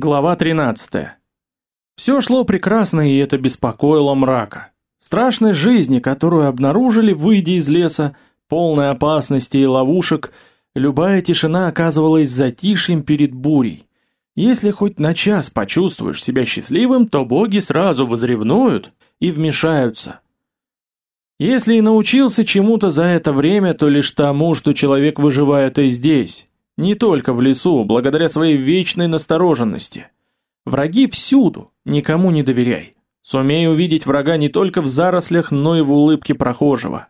Глава 13. Все шло прекрасно, и это беспокоило мрака. Страшной жизни, которую обнаружили, выйдя из леса, полной опасности и ловушек, любая тишина оказывалась затишьем перед бурей. Если хоть на час почувствуешь себя счастливым, то боги сразу возревнуют и вмешаются. Если и научился чему-то за это время, то лишь тому, что человек выживает и здесь, не только в лесу, благодаря своей вечной настороженности. Враги всюду, никому не доверяй. Сумей увидеть врага не только в зарослях, но и в улыбке прохожего.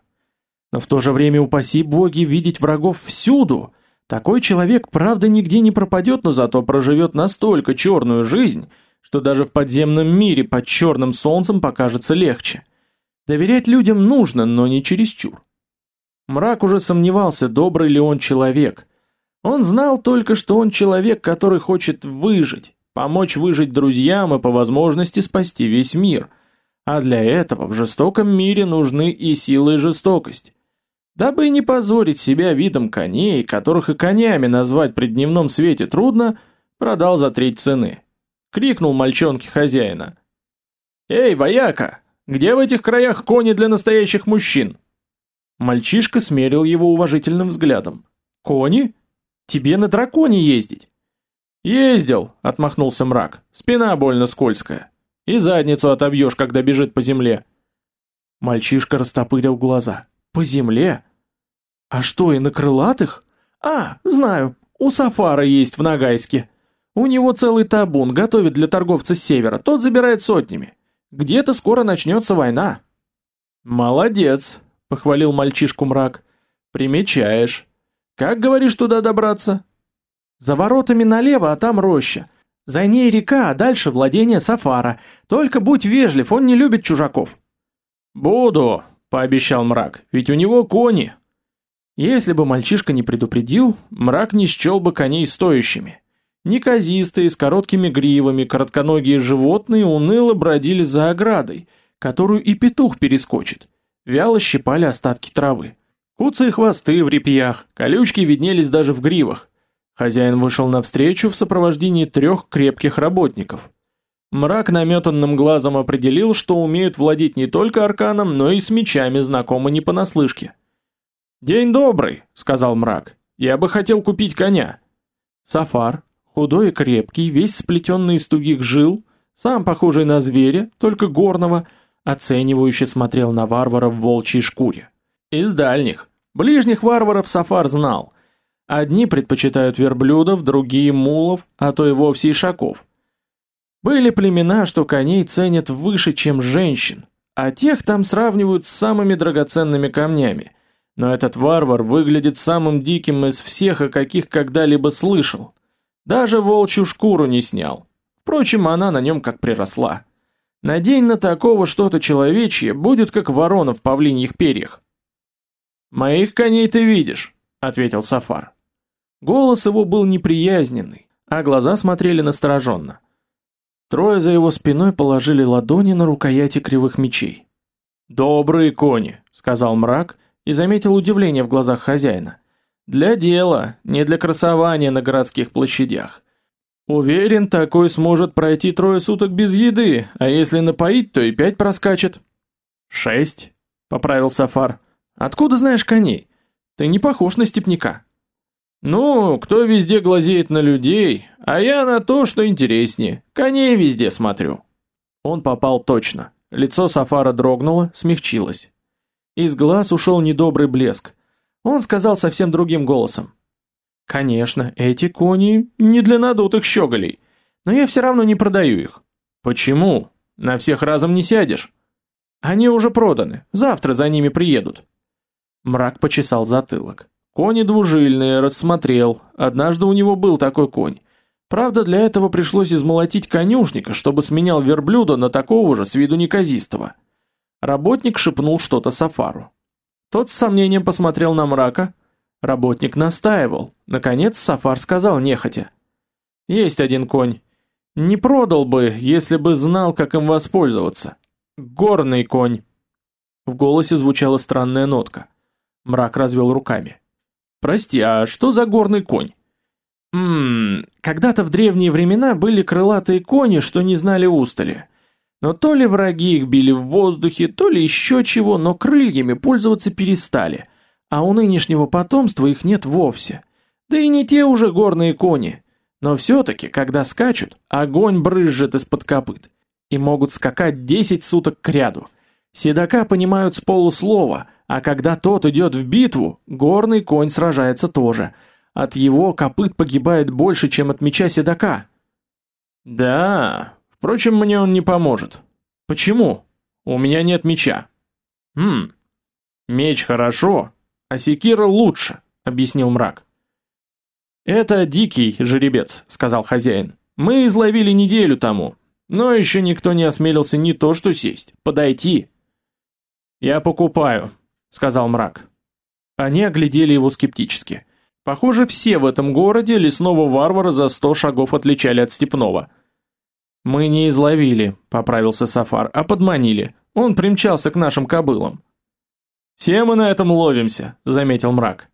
Но в то же время упаси боги видеть врагов всюду. Такой человек, правда, нигде не пропадет, но зато проживет настолько черную жизнь, что даже в подземном мире под черным солнцем покажется легче. Доверять людям нужно, но не чересчур. Мрак уже сомневался, добрый ли он человек, он знал только, что он человек, который хочет выжить, помочь выжить друзьям и по возможности спасти весь мир. А для этого в жестоком мире нужны и сила, и жестокость. Дабы не позорить себя видом коней, которых и конями назвать при дневном свете трудно, продал за треть цены. Крикнул мальчонке хозяина. «Эй, вояка, где в этих краях кони для настоящих мужчин?» Мальчишка смерил его уважительным взглядом. «Кони? Тебе на драконе ездить. Ездил, отмахнулся мрак. Спина больно скользкая. И задницу отобьешь, когда бежит по земле. Мальчишка растопырил глаза. По земле? А что, и на крылатых? А, знаю, у Сафара есть в Нагайске. У него целый табун готовит для торговца с севера, тот забирает сотнями. Где-то скоро начнется война. Молодец, похвалил мальчишку мрак. Примечаешь. Как говоришь туда добраться? За воротами налево, а там роща. За ней река, а дальше владение Сафара. Только будь вежлив, он не любит чужаков. Буду, пообещал мрак. Ведь у него кони. Если бы мальчишка не предупредил, мрак не счел бы коней стоящими. Неказистые, с короткими гривами, коротконогие животные уныло бродили за оградой, которую и петух перескочит. Вяло щипали остатки травы. Куцые хвосты в репьях, колючки виднелись даже в гривах. Хозяин вышел навстречу в сопровождении трех крепких работников. Мрак наметанным глазом определил, что умеют владеть не только арканом, но и с мечами знакомы не понаслышке. «День добрый», — сказал мрак, — «я бы хотел купить коня». Сафар, худой и крепкий, весь сплетенный из тугих жил, сам похожий на зверя, только горного, оценивающе смотрел на варвара в волчьей шкуре. Из дальних. Ближних варваров Сафар знал. Одни предпочитают верблюдов, другие мулов, а то и вовсе ишаков. Были племена, что коней ценят выше, чем женщин, а тех там сравнивают с самыми драгоценными камнями. Но этот варвар выглядит самым диким из всех, о каких когда-либо слышал. Даже волчью шкуру не снял. Впрочем, она на нем как приросла. Надень на такого что-то человечье, будет как ворона в павлиньих перьях. «Моих коней ты видишь», — ответил Сафар. Голос его был неприязненный, а глаза смотрели настороженно. Трое за его спиной положили ладони на рукояти кривых мечей. «Добрые кони», — сказал мрак и заметил удивление в глазах хозяина. «Для дела, не для красования на городских площадях. Уверен, такой сможет пройти трое суток без еды, а если напоить, то и пять проскачет». «Шесть», — поправил Сафар. Откуда знаешь коней? Ты не похож на степняка. Ну, кто везде глазеет на людей, а я на то, что интереснее. Коней везде смотрю. Он попал точно. Лицо Сафара дрогнуло, смягчилось. Из глаз ушел недобрый блеск. Он сказал совсем другим голосом. Конечно, эти кони не для надутых щеголей, но я все равно не продаю их. Почему? На всех разом не сядешь. Они уже проданы, завтра за ними приедут. Мрак почесал затылок. Кони двужильные, рассмотрел. Однажды у него был такой конь. Правда, для этого пришлось измолотить конюшника, чтобы сменял верблюда на такого же с виду неказистого. Работник шепнул что-то Сафару. Тот с сомнением посмотрел на мрака. Работник настаивал. Наконец Сафар сказал нехотя. «Есть один конь. Не продал бы, если бы знал, как им воспользоваться. Горный конь». В голосе звучала странная нотка. Мрак развел руками. «Прости, а что за горный конь?» Ммм, когда-то в древние времена были крылатые кони, что не знали устали. Но то ли враги их били в воздухе, то ли еще чего, но крыльями пользоваться перестали, а у нынешнего потомства их нет вовсе. Да и не те уже горные кони. Но все-таки, когда скачут, огонь брызжет из-под копыт. И могут скакать 10 суток кряду. Седока понимают с полуслова, а когда тот идет в битву, горный конь сражается тоже. От его копыт погибает больше, чем от меча седока. Да, впрочем, мне он не поможет. Почему? У меня нет меча. Хм, меч хорошо, а секира лучше, объяснил мрак. Это дикий жеребец, сказал хозяин. Мы изловили неделю тому, но еще никто не осмелился не то что сесть, подойти. Я покупаю, сказал мрак. Они оглядели его скептически. Похоже, все в этом городе лесного варвара за сто шагов отличали от степного. Мы не изловили, поправился Сафар, а подманили. Он примчался к нашим кобылам. Все мы на этом ловимся, заметил мрак.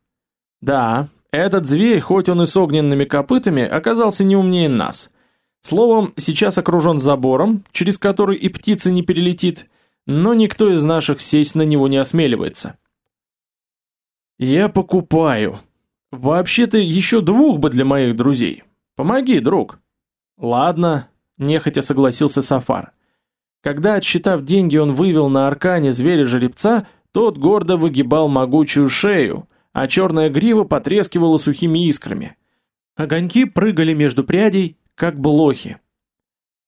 Да, этот зверь, хоть он и с огненными копытами, оказался не умнее нас. Словом, сейчас окружен забором, через который и птица не перелетит, но никто из наших сесть на него не осмеливается. Я покупаю. Вообще-то еще двух бы для моих друзей. Помоги, друг. Ладно, нехотя согласился Сафар. Когда, отсчитав деньги, он вывел на аркане зверя-жеребца, тот гордо выгибал могучую шею, а черная грива потрескивала сухими искрами. Огоньки прыгали между прядей, как блохи.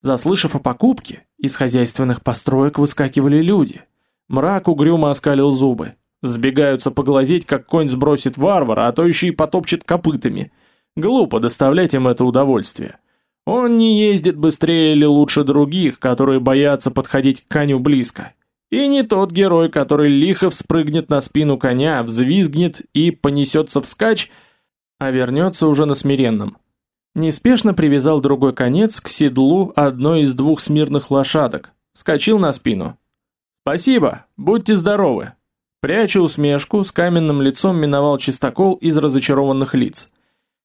Заслышав о покупке, из хозяйственных построек выскакивали люди. Мрак угрюмо оскалил зубы. Сбегаются поглазеть, как конь сбросит варвара, а то еще и потопчет копытами. Глупо доставлять им это удовольствие. Он не ездит быстрее или лучше других, которые боятся подходить к коню близко. И не тот герой, который лихо вспрыгнет на спину коня, взвизгнет и понесется вскачь, а вернется уже на смиренном. Неспешно привязал другой конец к седлу одной из двух смирных лошадок, скочил на спину. «Спасибо, будьте здоровы!» Пряча усмешку, с каменным лицом миновал чистокол из разочарованных лиц.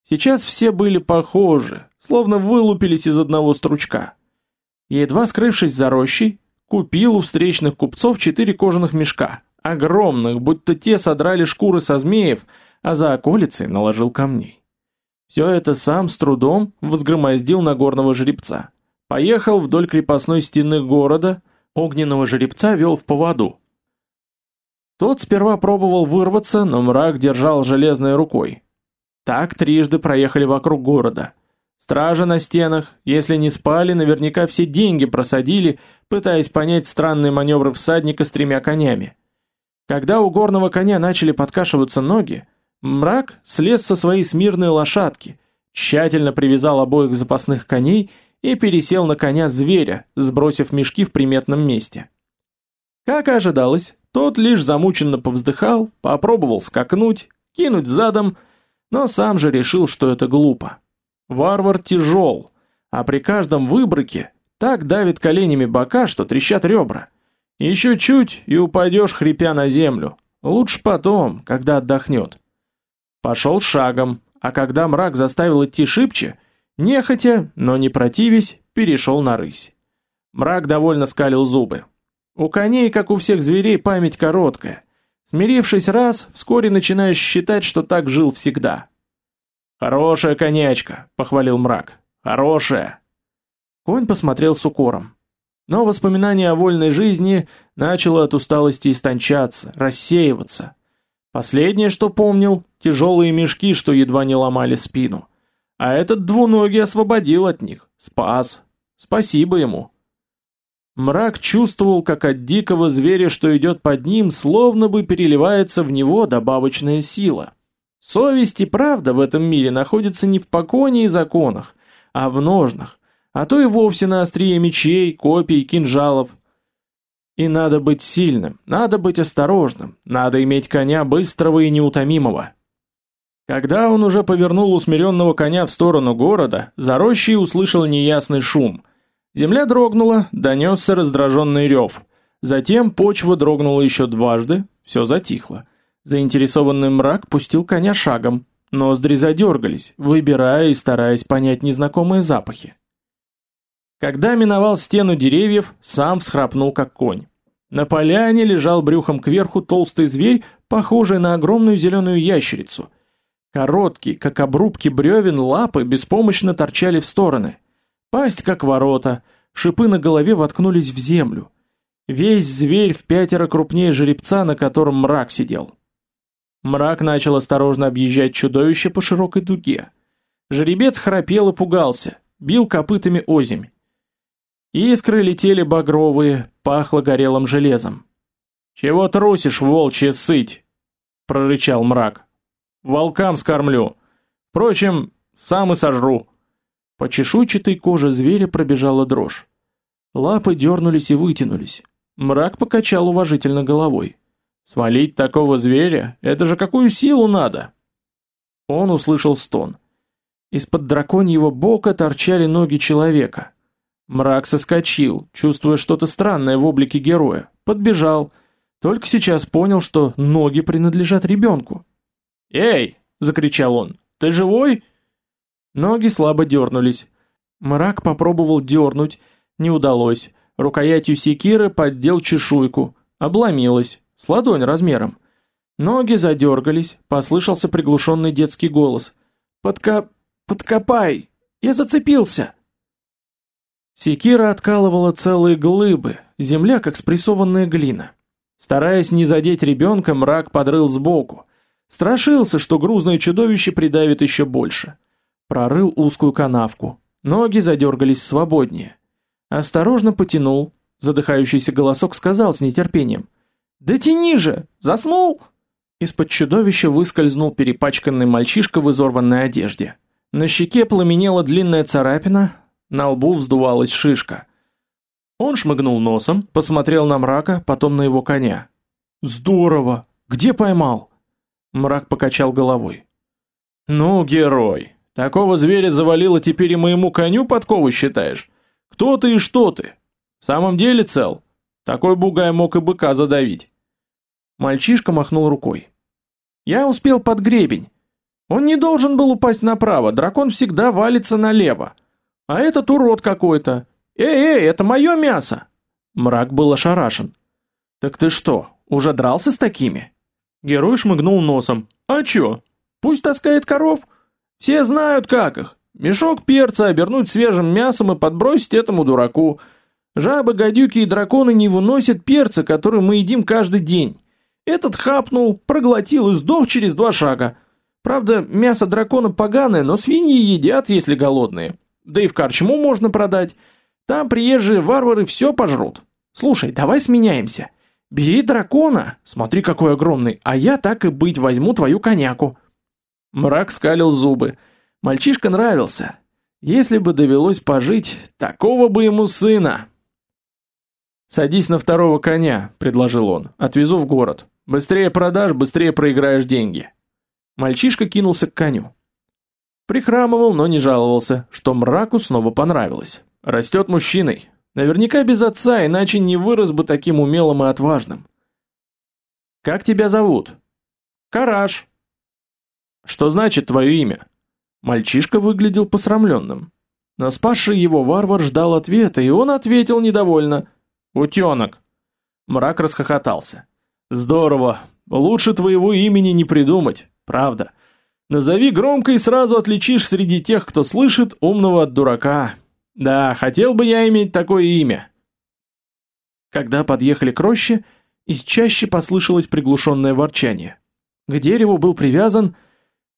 Сейчас все были похожи, словно вылупились из одного стручка. Едва скрывшись за рощей, купил у встречных купцов четыре кожаных мешка, огромных, будто те содрали шкуры со змеев, а за околицей наложил камней. Все это сам с трудом возгромоздил на горного жеребца. Поехал вдоль крепостной стены города, огненного жеребца вел в поводу. Тот сперва пробовал вырваться, но мрак держал железной рукой. Так трижды проехали вокруг города. Стражи на стенах, если не спали, наверняка все деньги просадили, пытаясь понять странные маневры всадника с тремя конями. Когда у горного коня начали подкашиваться ноги, мрак слез со своей смирной лошадки, тщательно привязал обоих запасных коней и пересел на коня зверя, сбросив мешки в приметном месте. Как и ожидалось, тот лишь замученно повздыхал, попробовал скакнуть, кинуть задом, но сам же решил, что это глупо. Варвар тяжел, а при каждом выбрыке так давит коленями бока, что трещат ребра. Еще чуть и упадешь, хрипя на землю. Лучше потом, когда отдохнет. Пошел шагом, а когда мрак заставил идти шибче, нехотя, но не противясь, перешел на рысь. Мрак довольно скалил зубы. У коней, как у всех зверей, память короткая. Смирившись раз, вскоре начинаешь считать, что так жил всегда. «Хорошая конячка», — похвалил мрак. «Хорошая». Конь посмотрел с укором. Но воспоминание о вольной жизни начало от усталости истончаться, рассеиваться. Последнее, что помнил, тяжелые мешки, что едва не ломали спину. А этот двуногий освободил от них, спас. Спасибо ему. Мрак чувствовал, как от дикого зверя, что идет под ним, словно бы переливается в него добавочная сила. Совесть и правда в этом мире находятся не в поконе и законах, а в ножнах, а то и вовсе на острие мечей, копий, кинжалов. И надо быть сильным, надо быть осторожным, надо иметь коня быстрого и неутомимого. Когда он уже повернул усмиренного коня в сторону города, за рощей услышал неясный шум – Земля дрогнула, донесся раздраженный рев. Затем почва дрогнула еще дважды, все затихло. Заинтересованный мрак пустил коня шагом. Ноздри задергались, выбирая и стараясь понять незнакомые запахи. Когда миновал стену деревьев, сам всхрапнул как конь. На поляне лежал брюхом кверху толстый зверь, похожий на огромную зеленую ящерицу. Короткие, как обрубки бревен, лапы беспомощно торчали в стороны. Пасть, как ворота, шипы на голове воткнулись в землю. Весь зверь в пятеро крупнее жеребца, на котором мрак сидел. Мрак начал осторожно объезжать чудовище по широкой дуге. Жеребец храпел и пугался, бил копытами озимь. Искры летели багровые, пахло горелым железом. «Чего трусишь, волчья сыть?» — прорычал мрак. «Волкам скормлю. Впрочем, сам и сожру». По чешуйчатой коже зверя пробежала дрожь. Лапы дернулись и вытянулись. Мрак покачал уважительно головой. Свалить такого зверя? Это же какую силу надо? Он услышал стон. Из-под драконьего бока торчали ноги человека. Мрак соскочил, чувствуя что-то странное в облике героя. Подбежал. Только сейчас понял, что ноги принадлежат ребенку. «Эй!» — закричал он. «Ты живой?» Ноги слабо дернулись. Мрак попробовал дернуть. Не удалось. Рукоятью секиры поддел чешуйку. Обломилась с ладонь размером. Ноги задергались, послышался приглушенный детский голос. «Подка... подкопай! Я зацепился!» Секира откалывала целые глыбы, земля как спрессованная глина. Стараясь не задеть ребенка, мрак подрыл сбоку. Страшился, что грузное чудовище придавит еще больше. Прорыл узкую канавку. Ноги задергались свободнее. Осторожно потянул. Задыхающийся голосок сказал с нетерпением. «Да тяни же! Заснул?» Из-под чудовища выскользнул перепачканный мальчишка в изорванной одежде. На щеке пламенела длинная царапина, на лбу вздувалась шишка. Он шмыгнул носом, посмотрел на мрака, потом на его коня. «Здорово! Где поймал?» Мрак покачал головой. «Ну, герой, такого зверя завалило теперь и моему коню подкову считаешь? Кто ты и что ты? В самом деле цел? Такой бугай мог и быка задавить». Мальчишка махнул рукой. Я успел под гребень. Он не должен был упасть направо, дракон всегда валится налево. А этот урод какой-то. Эй, эй, это мое мясо. Мрак был ошарашен. Так ты что, уже дрался с такими? Герой шмыгнул носом. А чё? Пусть таскает коров. Все знают как их. Мешок перца обернуть свежим мясом и подбросить этому дураку. Жабы, гадюки и драконы не выносят перца, который мы едим каждый день. Этот хапнул, проглотил и сдох через два шага. Правда, мясо дракона поганое, но свиньи едят, если голодные. Да и в корчму можно продать. Там приезжие варвары все пожрут. Слушай, давай сменяемся. Бери дракона, смотри какой огромный, а я так и быть возьму твою коняку. Мрак скалил зубы. Мальчишка нравился. Если бы довелось пожить, такого бы ему сына. «Садись на второго коня», — предложил он, — «отвезу в город. Быстрее продашь, быстрее проиграешь деньги. Мальчишка кинулся к коню. Прихрамывал, но не жаловался, что мраку снова понравилось. Растет мужчиной. Наверняка без отца, иначе не вырос бы таким умелым и отважным. «Как тебя зовут?» «Караш». «Что значит твое имя?» Мальчишка выглядел посрамленным. Но спасший его варвар ждал ответа, и он ответил недовольно. «Утенок». Мрак расхохотался. Здорово. Лучше твоего имени не придумать, правда. Назови громко и сразу отличишь среди тех, кто слышит, умного от дурака. Да, хотел бы я иметь такое имя. Когда подъехали к роще, из чаще послышалось приглушенное ворчание. К дереву был привязан...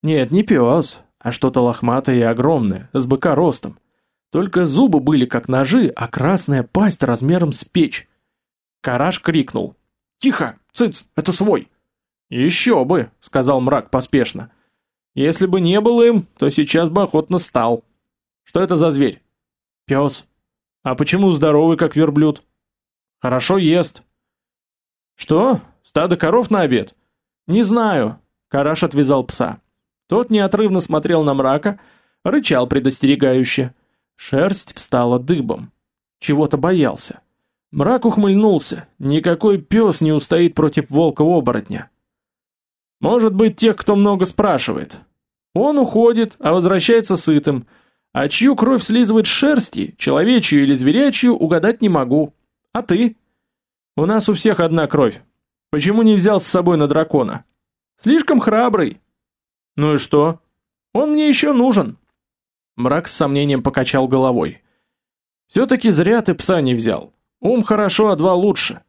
Нет, не пес, а что-то лохматое и огромное, с быка ростом. Только зубы были как ножи, а красная пасть размером с печь. Караш крикнул. «Тихо! Цыц, это свой!» «Еще бы!» — сказал мрак поспешно. «Если бы не был им, то сейчас бы охотно стал. Что это за зверь?» «Пес». «А почему здоровый, как верблюд?» «Хорошо ест». «Что? Стадо коров на обед?» «Не знаю», — Караш отвязал пса. Тот неотрывно смотрел на мрака, рычал предостерегающе. Шерсть встала дыбом. Чего-то боялся. Мрак ухмыльнулся. Никакой пес не устоит против волка-оборотня. Может быть, тех, кто много спрашивает. Он уходит, а возвращается сытым. А чью кровь слизывает шерсти, человечью или зверячью, угадать не могу. А ты? У нас у всех одна кровь. Почему не взял с собой на дракона? Слишком храбрый. Ну и что? Он мне еще нужен. Мрак с сомнением покачал головой. Все-таки зря ты пса не взял. Ум хорошо, а два лучше.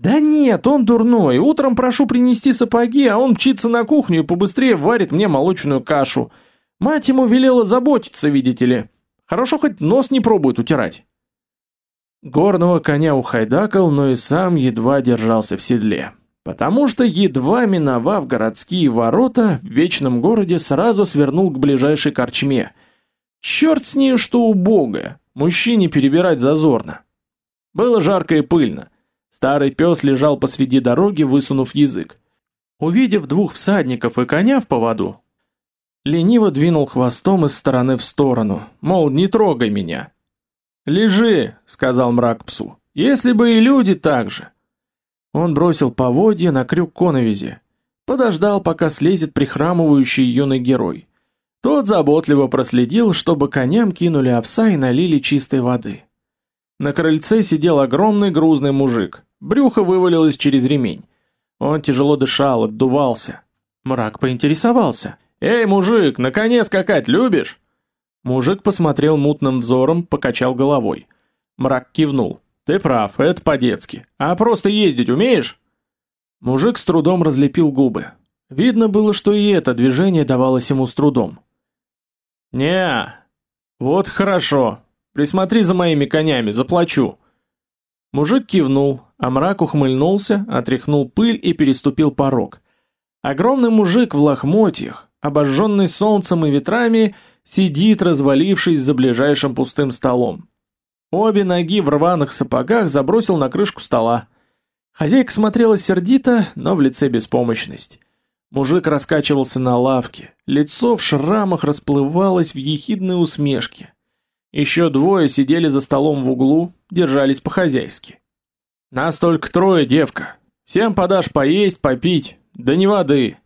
Да нет, он дурной. Утром прошу принести сапоги, а он мчится на кухню и побыстрее варит мне молочную кашу. Мать ему велела заботиться, видите ли. Хорошо хоть нос не пробует утирать. Горного коня ухайдакал, но и сам едва держался в седле. Потому что, едва миновав городские ворота, в вечном городе сразу свернул к ближайшей корчме. Черт с нею, что убогое, мужчине перебирать зазорно. Было жарко и пыльно. Старый пес лежал посреди дороги, высунув язык. Увидев двух всадников и коня в поводу, лениво двинул хвостом из стороны в сторону, мол, не трогай меня. «Лежи», — сказал мрак псу, — «если бы и люди так же». Он бросил поводья на крюк коновизи, подождал, пока слезет прихрамывающий юный герой. Тот заботливо проследил, чтобы коням кинули овса и налили чистой воды. На крыльце сидел огромный грузный мужик. Брюхо вывалилось через ремень. Он тяжело дышал, отдувался. Мрак поинтересовался. «Эй, мужик, на коне скакать любишь?» Мужик посмотрел мутным взором, покачал головой. Мрак кивнул. «Ты прав, это по-детски. А просто ездить умеешь?» Мужик с трудом разлепил губы. Видно было, что и это движение давалось ему с трудом. не Вот хорошо. Присмотри за моими конями, заплачу. Мужик кивнул, а мрак ухмыльнулся, отряхнул пыль и переступил порог. Огромный мужик в лохмотьях, обожженный солнцем и ветрами, сидит, развалившись за ближайшим пустым столом. Обе ноги в рваных сапогах забросил на крышку стола. Хозяйка смотрела сердито, но в лице беспомощность. Мужик раскачивался на лавке, лицо в шрамах расплывалось в ехидной усмешке. Еще двое сидели за столом в углу, держались по-хозяйски. «Нас только трое, девка. Всем подашь поесть, попить, да не воды.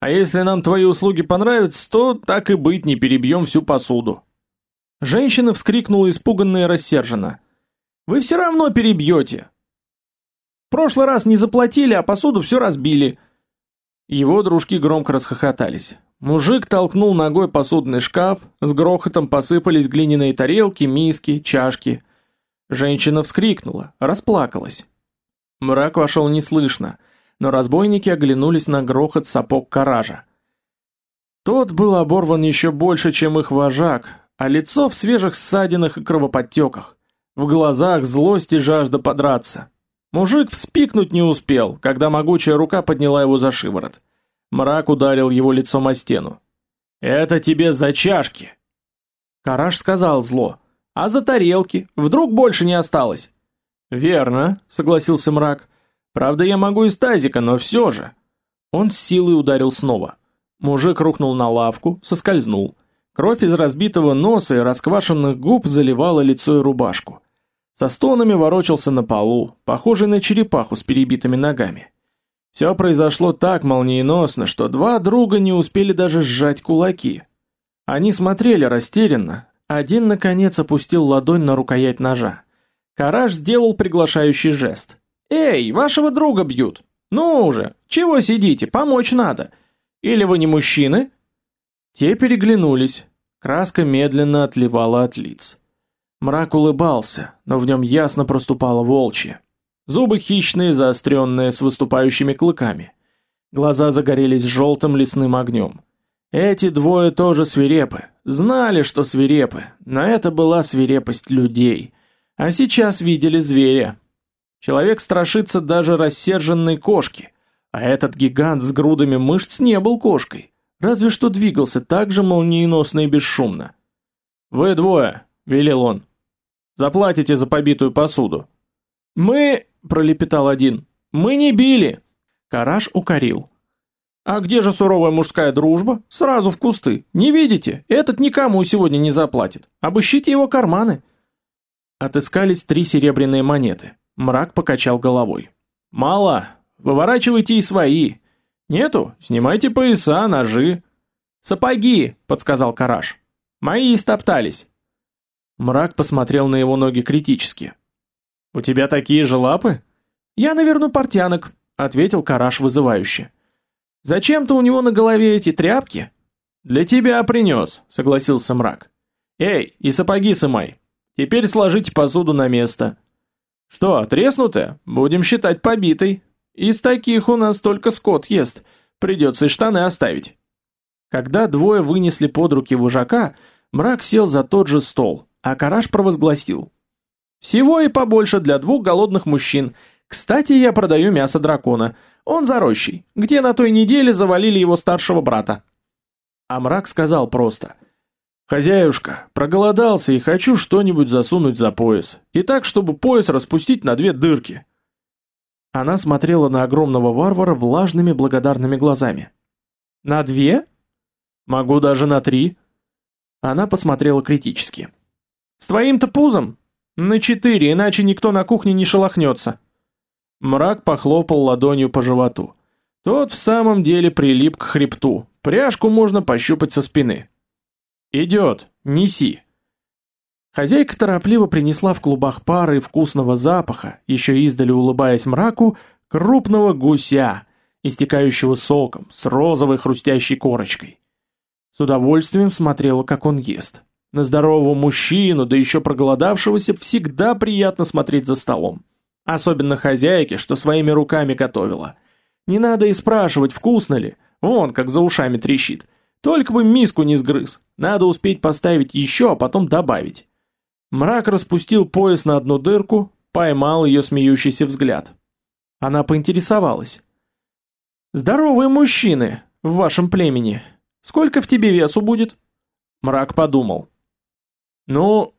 А если нам твои услуги понравятся, то так и быть, не перебьем всю посуду». Женщина вскрикнула испуганно и рассерженно. «Вы все равно перебьете. В прошлый раз не заплатили, а посуду все разбили». Его дружки громко расхохотались. Мужик толкнул ногой посудный шкаф, с грохотом посыпались глиняные тарелки, миски, чашки. Женщина вскрикнула, расплакалась. Мрак вошел неслышно, но разбойники оглянулись на грохот сапог каража. Тот был оборван еще больше, чем их вожак, а лицо в свежих ссадинах и кровоподтеках. В глазах злость и жажда подраться. Мужик вспикнуть не успел, когда могучая рука подняла его за шиворот. Мрак ударил его лицом о стену. «Это тебе за чашки!» Караш сказал зло. «А за тарелки? Вдруг больше не осталось?» «Верно», — согласился мрак. «Правда, я могу из тазика, но все же». Он с силой ударил снова. Мужик рухнул на лавку, соскользнул. Кровь из разбитого носа и расквашенных губ заливала лицо и рубашку. Со стонами ворочался на полу, похожий на черепаху с перебитыми ногами. Все произошло так молниеносно, что два друга не успели даже сжать кулаки. Они смотрели растерянно. Один, наконец, опустил ладонь на рукоять ножа. Караш сделал приглашающий жест. «Эй, вашего друга бьют! Ну уже, чего сидите, помочь надо! Или вы не мужчины?» Те переглянулись. Краска медленно отливала от лиц. Мрак улыбался, но в нем ясно проступало волчье. Зубы хищные, заостренные, с выступающими клыками. Глаза загорелись желтым лесным огнем. Эти двое тоже свирепы, знали, что свирепы, но это была свирепость людей. А сейчас видели зверя. Человек страшится даже рассерженной кошки, а этот гигант с грудами мышц не был кошкой, разве что двигался так же молниеносно и бесшумно. «Вы двое», — велел он, — «заплатите за побитую посуду». «Мы...» — пролепетал один. «Мы не били!» Караш укорил. «А где же суровая мужская дружба? Сразу в кусты. Не видите? Этот никому сегодня не заплатит. Обыщите его карманы». Отыскались три серебряные монеты. Мрак покачал головой. «Мало. Выворачивайте и свои. Нету? Снимайте пояса, ножи». «Сапоги!» — подсказал Караш. «Мои истоптались!» Мрак посмотрел на его ноги критически. «У тебя такие же лапы?» «Я наверну портянок», — ответил Караш вызывающе. «Зачем-то у него на голове эти тряпки?» «Для тебя принес», — согласился мрак. «Эй, и сапоги сымай. Теперь сложите посуду на место». «Что, треснутая? Будем считать побитой. Из таких у нас только скот ест. Придется и штаны оставить». Когда двое вынесли под руки вожака, мрак сел за тот же стол, а Караш провозгласил. «Всего и побольше для двух голодных мужчин. Кстати, я продаю мясо дракона. Он за рощей, где на той неделе завалили его старшего брата». А мрак сказал просто. «Хозяюшка, проголодался и хочу что-нибудь засунуть за пояс. И так, чтобы пояс распустить на две дырки». Она смотрела на огромного варвара влажными благодарными глазами. «На две?» «Могу даже на три». Она посмотрела критически. «С твоим-то пузом? На четыре, иначе никто на кухне не шелохнется». Мрак похлопал ладонью по животу. Тот в самом деле прилип к хребту. Пряжку можно пощупать со спины. «Идет, неси». Хозяйка торопливо принесла в клубах пары вкусного запаха, еще издали улыбаясь мраку, крупного гуся, истекающего соком, с розовой хрустящей корочкой. С удовольствием смотрела, как он ест. На здорового мужчину, да еще проголодавшегося, всегда приятно смотреть за столом. Особенно хозяйке, что своими руками готовила. Не надо и спрашивать, вкусно ли. Вон, как за ушами трещит. Только бы миску не сгрыз. Надо успеть поставить еще, а потом добавить. Мрак распустил пояс на одну дырку, поймал ее смеющийся взгляд. Она поинтересовалась. «Здоровые мужчины в вашем племени. Сколько в тебе весу будет?» Мрак подумал. «Ну,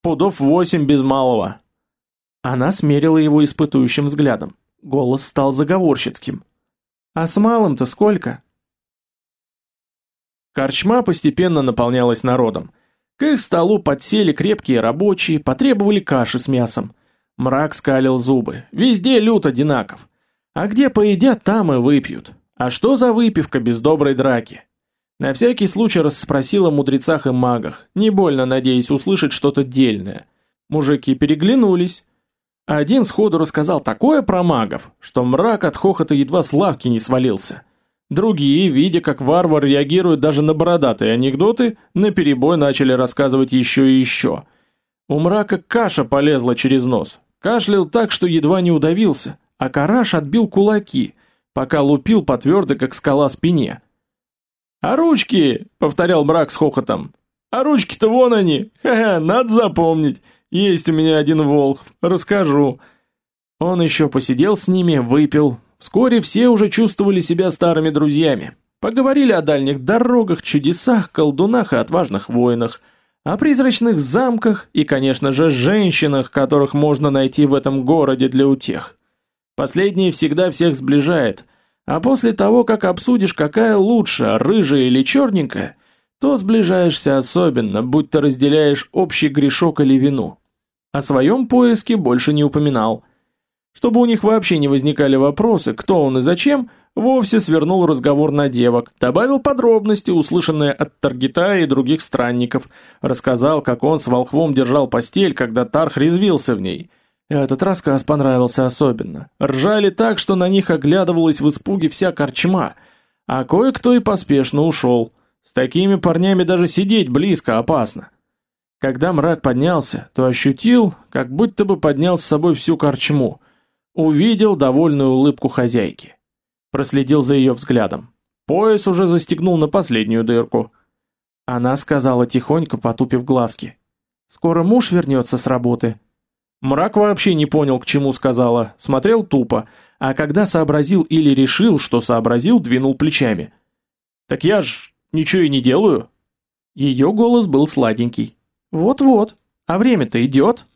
пудов восемь без малого». Она смерила его испытующим взглядом. Голос стал заговорщицким. «А с малым-то сколько?» Корчма постепенно наполнялась народом. К их столу подсели крепкие рабочие, потребовали каши с мясом. Мрак скалил зубы. Везде лют одинаков. А где поедят, там и выпьют. А что за выпивка без доброй драки? На всякий случай расспросил о мудрецах и магах, не больно надеясь услышать что-то дельное. Мужики переглянулись. Один сходу рассказал такое про магов, что мрак от хохота едва с лавки не свалился. Другие, видя, как варвар реагирует даже на бородатые анекдоты, наперебой начали рассказывать еще и еще. У мрака каша полезла через нос. Кашлял так, что едва не удавился, а караш отбил кулаки, пока лупил по твердой, как скала, спине. «А ручки!» — повторял мрак с хохотом. «А ручки-то вон они! Ха-ха, надо запомнить!» Есть у меня один волк, расскажу. Он еще посидел с ними, выпил. Вскоре все уже чувствовали себя старыми друзьями. Поговорили о дальних дорогах, чудесах, колдунах и отважных воинах, о призрачных замках и, конечно же, женщинах, которых можно найти в этом городе для утех. Последнее всегда всех сближает, а после того, как обсудишь, какая лучше, рыжая или черненькая – то сближаешься особенно, будь то разделяешь общий грешок или вину. О своем поиске больше не упоминал. Чтобы у них вообще не возникали вопросы, кто он и зачем, вовсе свернул разговор на девок, добавил подробности, услышанные от Таргита и других странников, рассказал, как он с волхвом держал постель, когда Тарх резвился в ней. Этот рассказ понравился особенно. Ржали так, что на них оглядывалась в испуге вся корчма, а кое-кто и поспешно ушел. С такими парнями даже сидеть близко опасно. Когда мрак поднялся, то ощутил, как будто бы поднял с собой всю корчму. Увидел довольную улыбку хозяйки. Проследил за ее взглядом. Пояс уже застегнул на последнюю дырку. Она сказала тихонько, потупив глазки. «Скоро муж вернется с работы». Мрак вообще не понял, к чему сказала, смотрел тупо, а когда сообразил или решил, что сообразил, двинул плечами. «Так я ж Ничего и не делаю. Ее голос был сладенький. Вот-вот. А время-то идет.